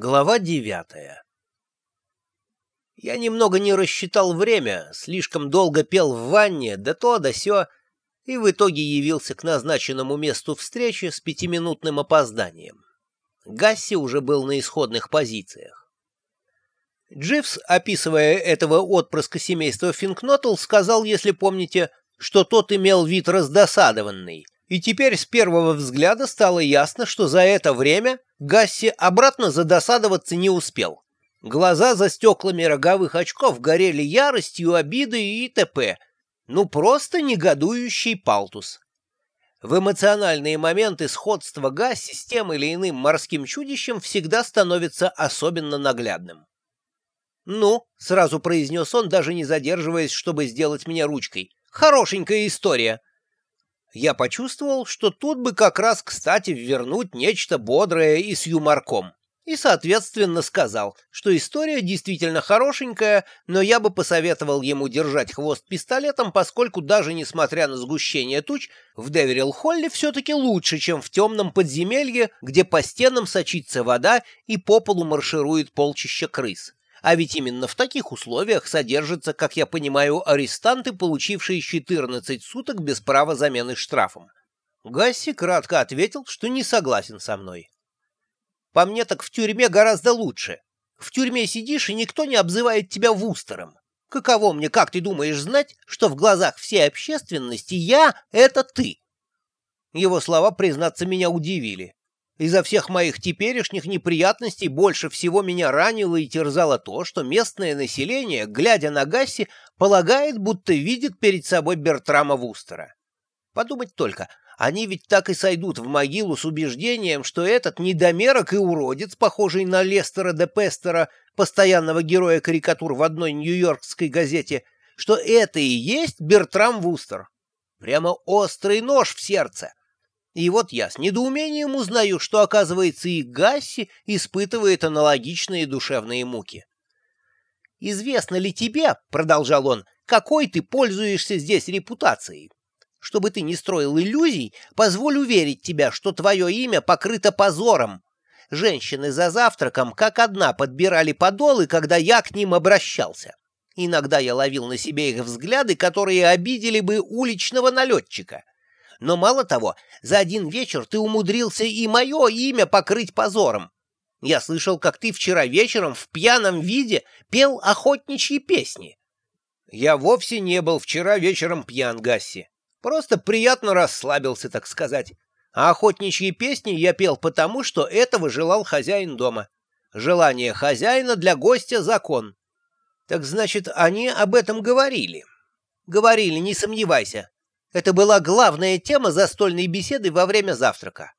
Глава девятая Я немного не рассчитал время, слишком долго пел в ванне, да то, да сё, и в итоге явился к назначенному месту встречи с пятиминутным опозданием. Гасси уже был на исходных позициях. Дживс, описывая этого отпрыска семейства Финкнотл, сказал, если помните, что тот имел вид раздосадованный — и теперь с первого взгляда стало ясно, что за это время Гасси обратно задосадоваться не успел. Глаза за стеклами роговых очков горели яростью, обидой и т.п. Ну, просто негодующий палтус. В эмоциональные моменты сходства Гасси с тем или иным морским чудищем всегда становится особенно наглядным. «Ну», — сразу произнес он, даже не задерживаясь, чтобы сделать меня ручкой, — «хорошенькая история я почувствовал, что тут бы как раз кстати вернуть нечто бодрое и с юморком. И, соответственно, сказал, что история действительно хорошенькая, но я бы посоветовал ему держать хвост пистолетом, поскольку даже несмотря на сгущение туч, в Деверилл-Холле все-таки лучше, чем в темном подземелье, где по стенам сочится вода и по полу марширует полчища крыс. А ведь именно в таких условиях содержатся, как я понимаю, арестанты, получившие 14 суток без права замены штрафом. Гасси кратко ответил, что не согласен со мной. По мне так в тюрьме гораздо лучше. В тюрьме сидишь, и никто не обзывает тебя вустером. Каково мне, как ты думаешь, знать, что в глазах всей общественности я — это ты? Его слова, признаться, меня удивили. Из-за всех моих теперешних неприятностей больше всего меня ранило и терзало то, что местное население, глядя на Гасси, полагает, будто видит перед собой Бертрама Вустера. Подумать только, они ведь так и сойдут в могилу с убеждением, что этот недомерок и уродец, похожий на Лестера де Пестера, постоянного героя карикатур в одной нью-йоркской газете, что это и есть Бертрам Вустер. Прямо острый нож в сердце. И вот я с недоумением узнаю, что, оказывается, и Гасси испытывает аналогичные душевные муки. «Известно ли тебе, — продолжал он, — какой ты пользуешься здесь репутацией? Чтобы ты не строил иллюзий, позволь уверить тебя, что твое имя покрыто позором. Женщины за завтраком как одна подбирали подолы, когда я к ним обращался. Иногда я ловил на себе их взгляды, которые обидели бы уличного налетчика. Но мало того, за один вечер ты умудрился и мое имя покрыть позором. Я слышал, как ты вчера вечером в пьяном виде пел охотничьи песни. Я вовсе не был вчера вечером пьян, Гасси. Просто приятно расслабился, так сказать. А охотничьи песни я пел потому, что этого желал хозяин дома. Желание хозяина для гостя — закон. Так значит, они об этом говорили. Говорили, не сомневайся. Это была главная тема застольной беседы во время завтрака.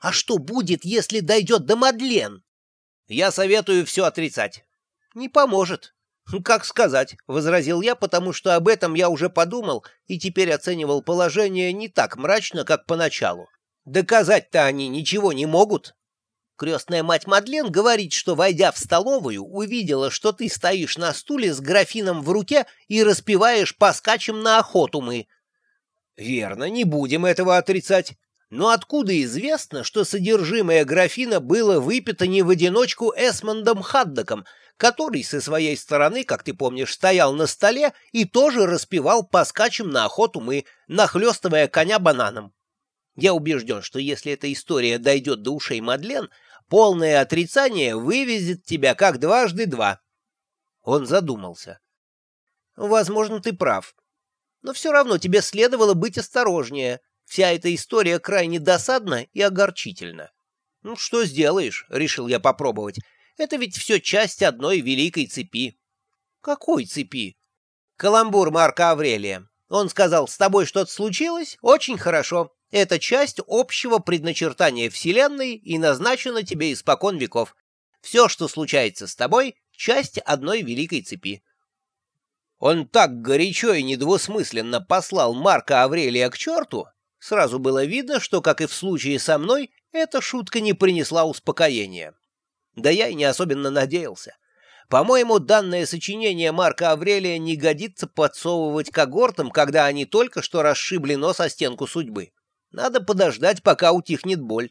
А что будет, если дойдет до Мадлен? Я советую все отрицать. Не поможет. Как сказать, — возразил я, потому что об этом я уже подумал и теперь оценивал положение не так мрачно, как поначалу. Доказать-то они ничего не могут. Крестная мать Мадлен говорит, что, войдя в столовую, увидела, что ты стоишь на стуле с графином в руке и распеваешь «Поскачем на охоту мы», Верно, не будем этого отрицать. Но откуда известно, что содержимое графина было выпито не в одиночку Эсмондом Хаддоком, который со своей стороны, как ты помнишь, стоял на столе и тоже распевал по скачам на охоту мы, нахлестывая коня бананом? Я убежден, что если эта история дойдет до ушей Мадлен, полное отрицание вывезет тебя как дважды два. Он задумался. Возможно, ты прав. Но все равно тебе следовало быть осторожнее. Вся эта история крайне досадна и огорчительна. Ну, что сделаешь, — решил я попробовать. Это ведь все часть одной великой цепи. Какой цепи? Каламбур Марка Аврелия. Он сказал, с тобой что-то случилось? Очень хорошо. Это часть общего предначертания Вселенной и назначена тебе испокон веков. Все, что случается с тобой, часть одной великой цепи. Он так горячо и недвусмысленно послал Марка Аврелия к черту, сразу было видно, что, как и в случае со мной, эта шутка не принесла успокоения. Да я и не особенно надеялся. По-моему, данное сочинение Марка Аврелия не годится подсовывать когортам, когда они только что расшибли нос о стенку судьбы. Надо подождать, пока утихнет боль.